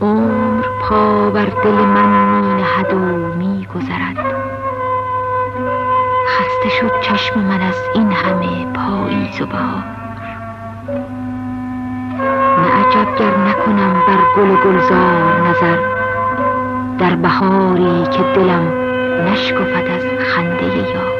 عمر پا بر دل من می نهد و می گذرد خسته شد چشم من از این همه پاییز و بهار نه عجب گر نکنم بر گل و گلزار نظر. در بهاری که دلم نشکفد از خنده یار.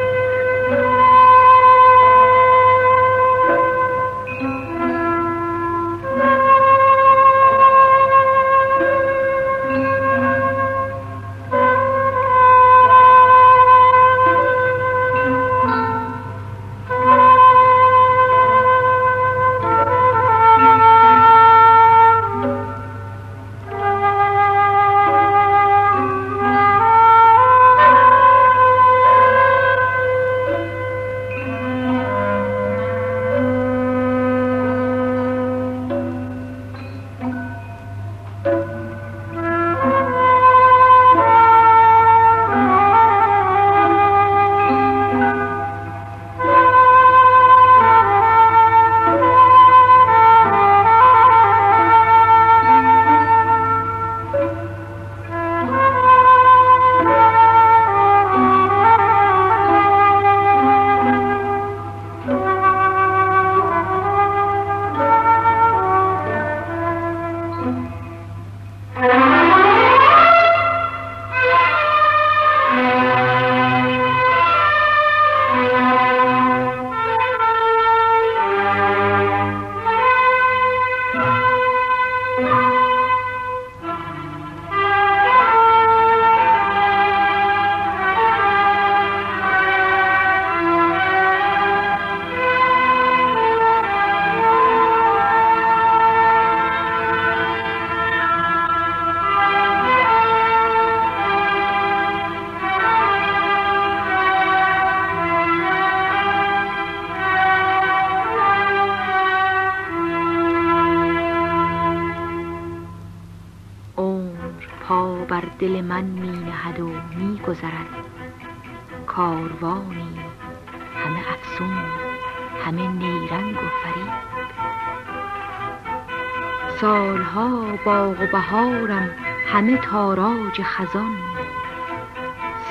سالها باغ و بهارم همه تاراج خزان.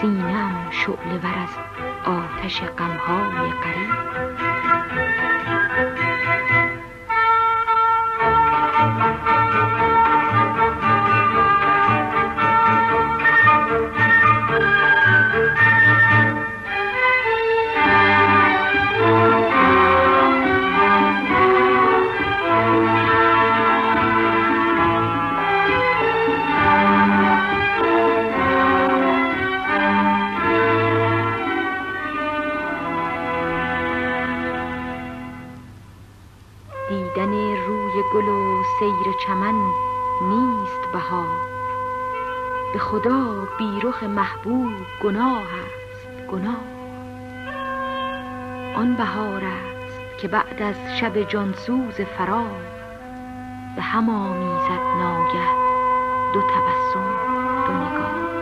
سینم شعله ور از آتش غمهای غریب به خدا بیرخ محبوب گناه است گناه. آن بهار است که بعد از شب جانسوز فرار به هم آمیزد ناگه دو تبسم دو نگاه.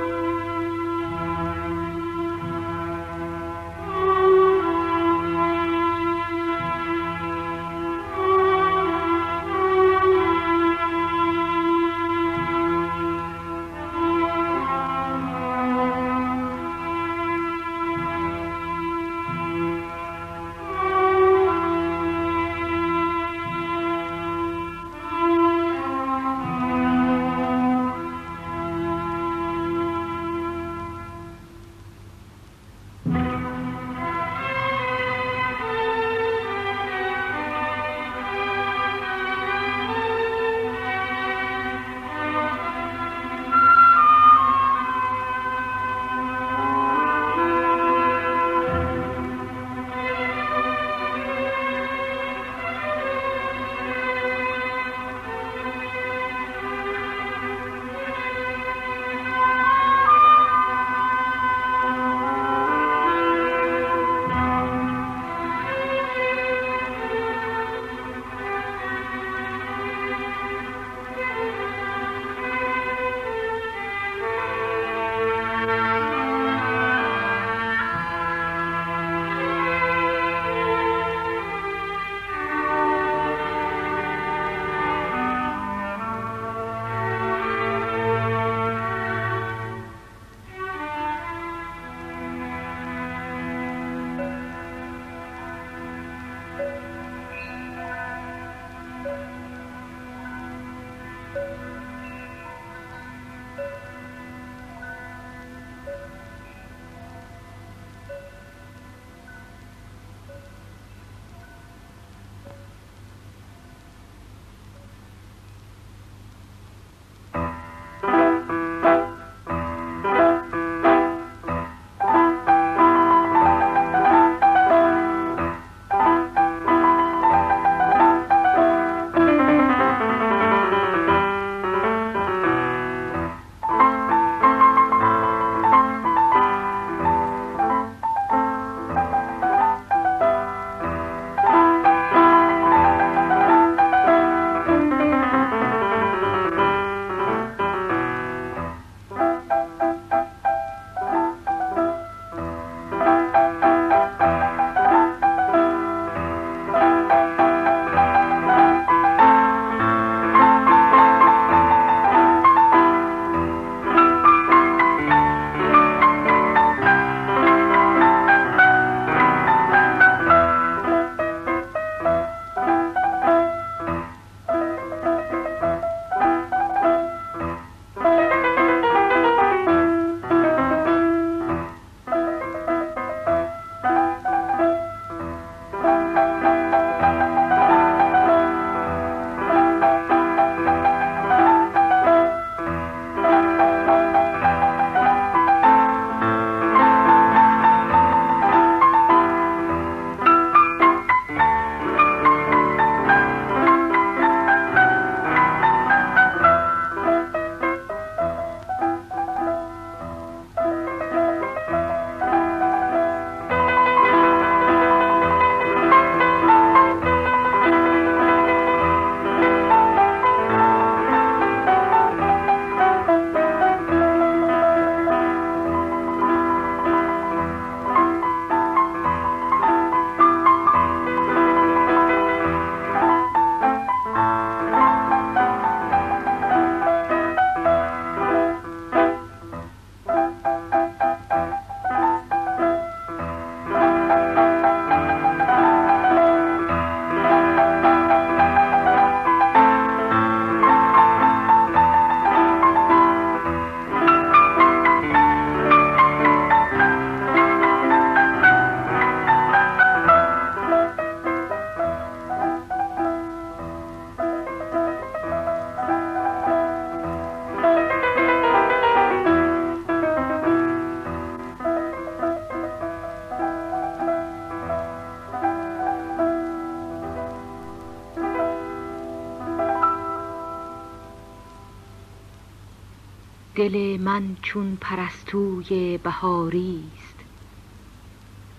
دل من چون پرستوی بهاری است.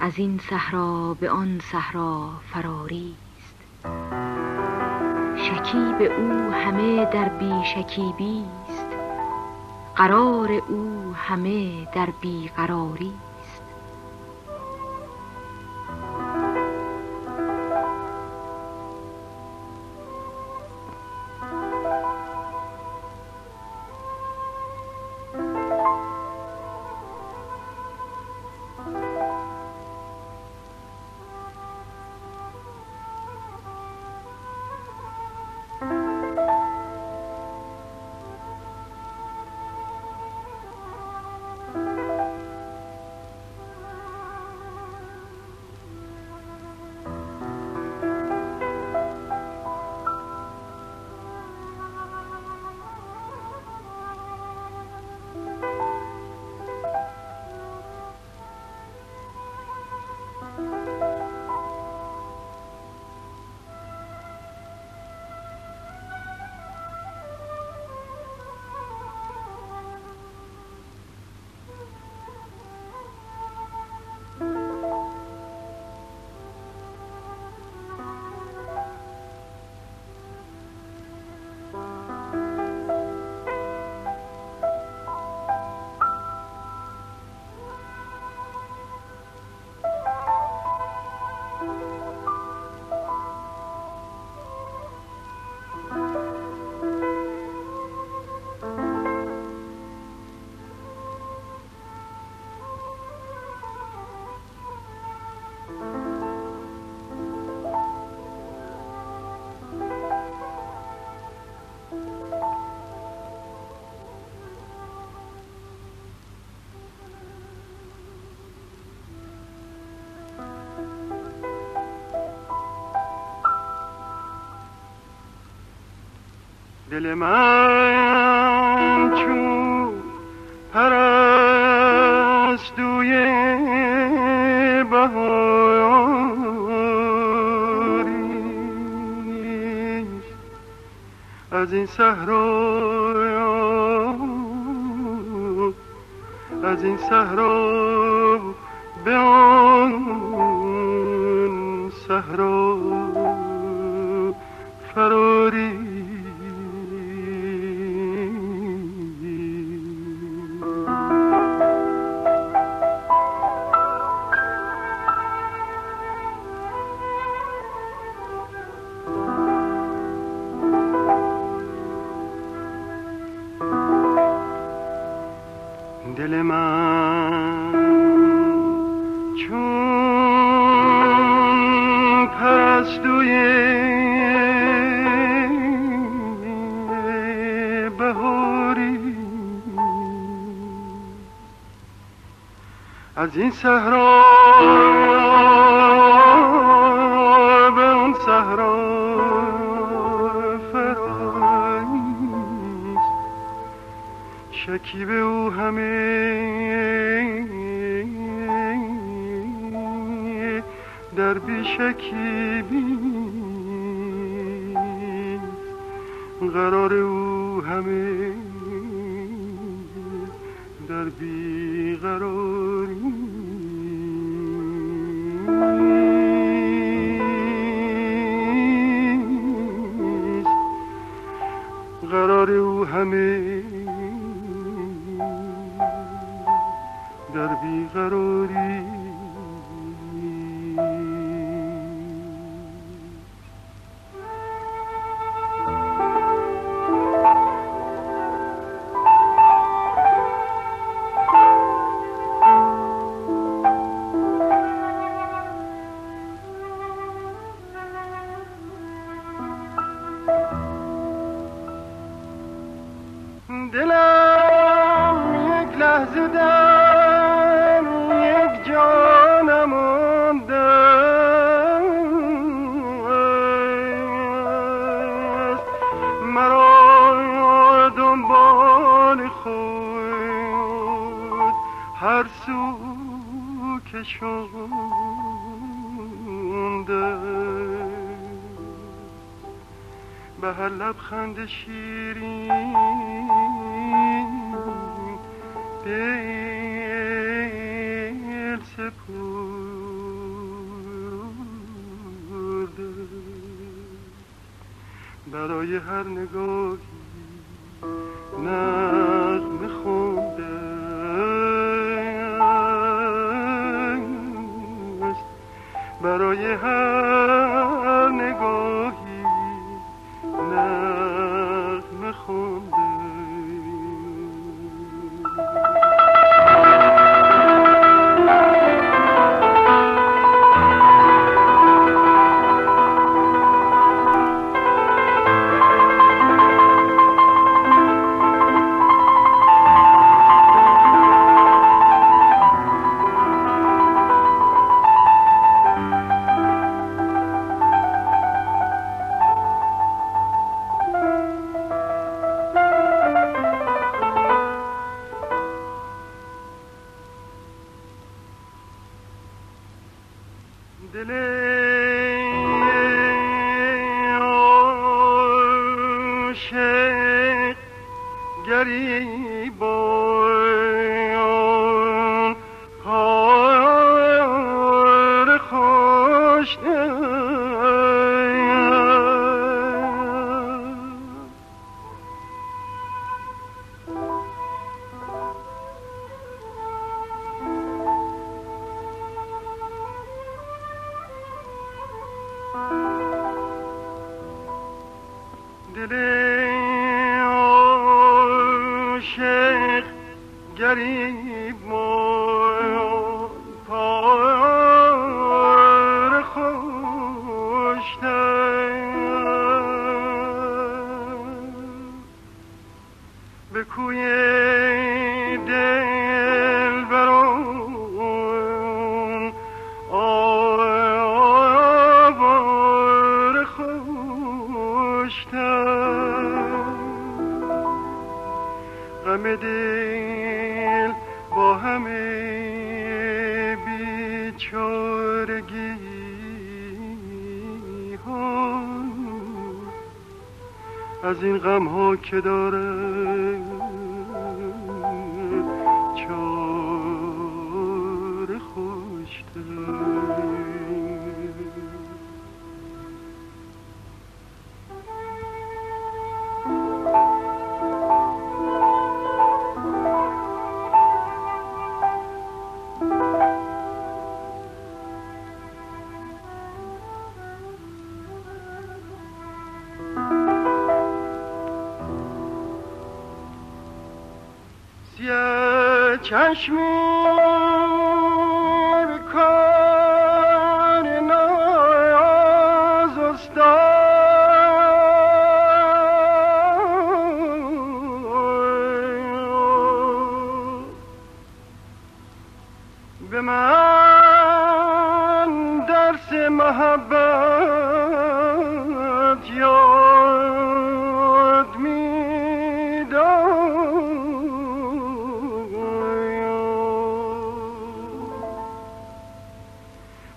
از این صحرا به آن صحرا فراری است. شکیب او همه در بی شکیبی است. قرار او همه در بیقراری دل من چون پرستوی بهاری. از این صحرا از این صحرا صحرا به اون صحرا شکیب او همه در بیشکیبی قرار او همه در بیقراری هر سو کشونده به هر لبخند شیرین دل سپرده. برای هر نگاهی نغمه برای هر عاشق گریبان که داره. چاره خوشتر چشمی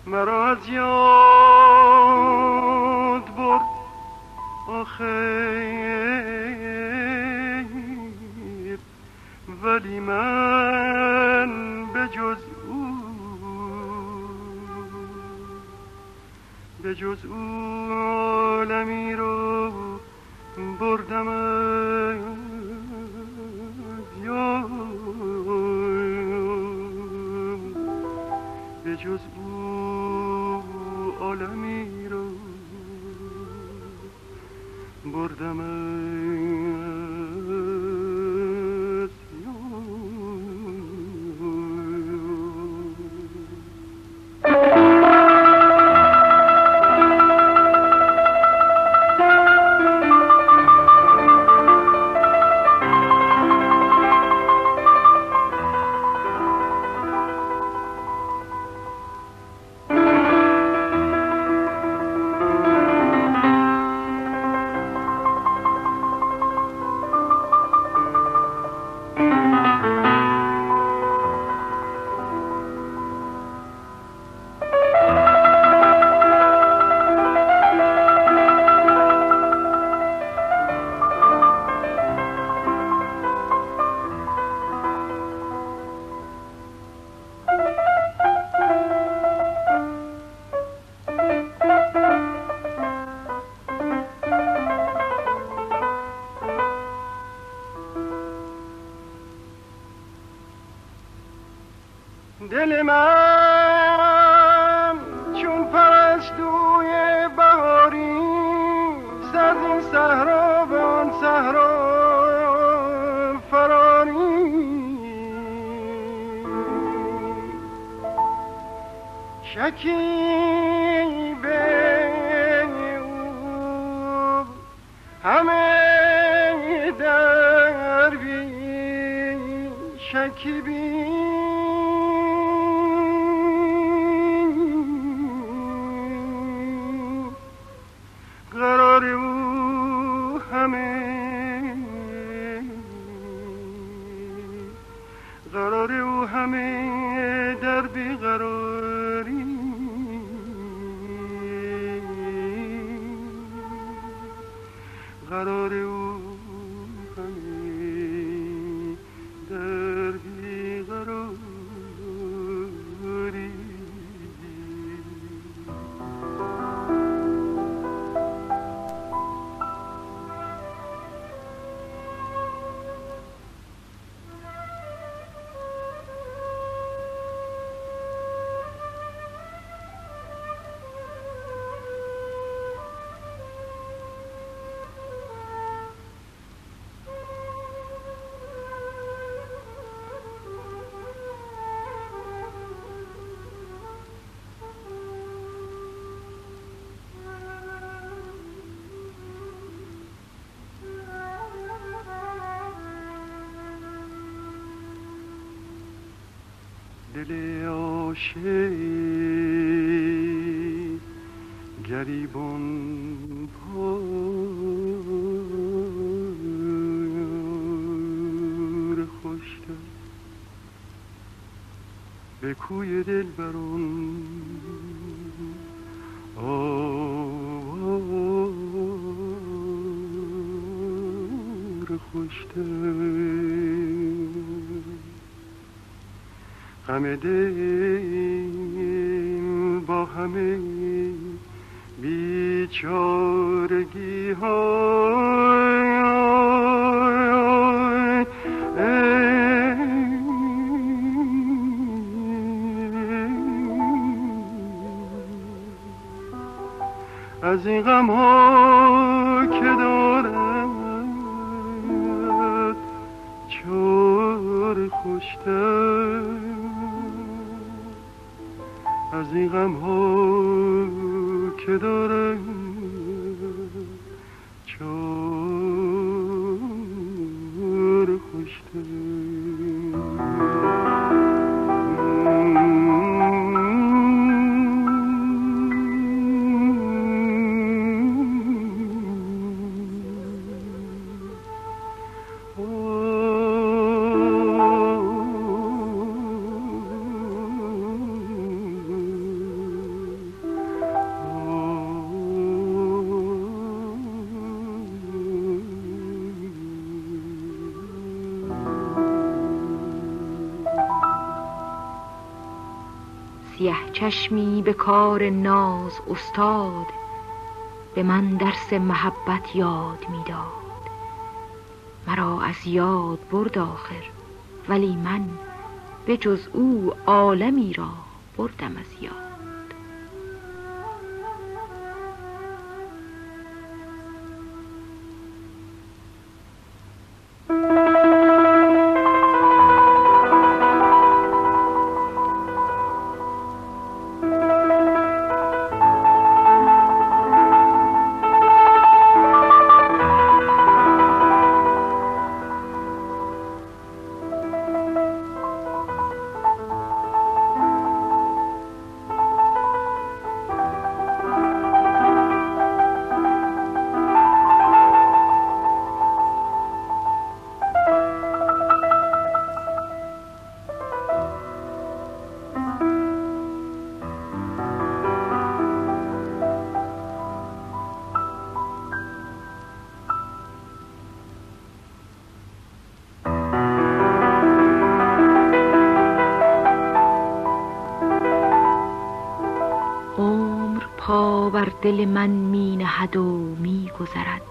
مرا از یاد برد. آخیر ولی من به جز او به جز او عالمی رو بردم از یاد. به جز او بردم شکی به او. همه در بی شکی بی دل عاشق گریبان پار خوشتر به کوی دل برون آوار خوشتر غم دل با همه بیچارگی های از این غم ها که دارد چار خوشتر این غم ها که دارم چشمی به کار ناز استاد به من درس محبت یاد می‌داد. مرا از یاد برد آخر ولی من به جز او عالمی را بردم از یاد. دل من می نهد و می گذرد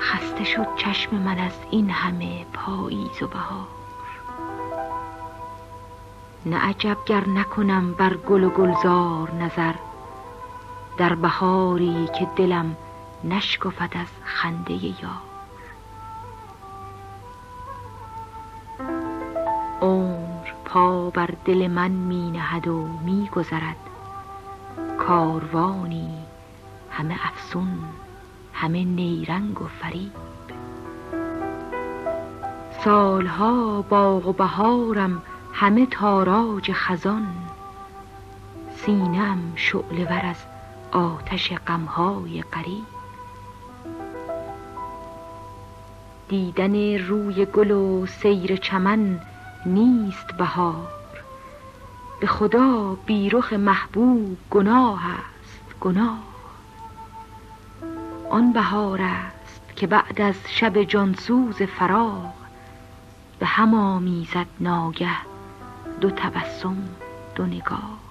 خسته شد چشم من از این همه پاییز و بهار. نه عجب گر نکنم بر گل و گلزار نظر. در بهاری که دلم نشکفد از خنده یار. عمر پا بر دل من می نهد و می گذرد کاروانی همه افسون همه نیرنگ و فریب. سالها باغ و بهارم همه تاراج خزان. سینم شعله ور از آتش غمهای قریب دیدن روی گل و سیر چمن نیست بهار. به خدا بیرخ محبوب گناه است گناه. آن بهار است که بعد از شب جانسوز فراغ به هم آمیزد ناگه دو تبسم دو نگاه.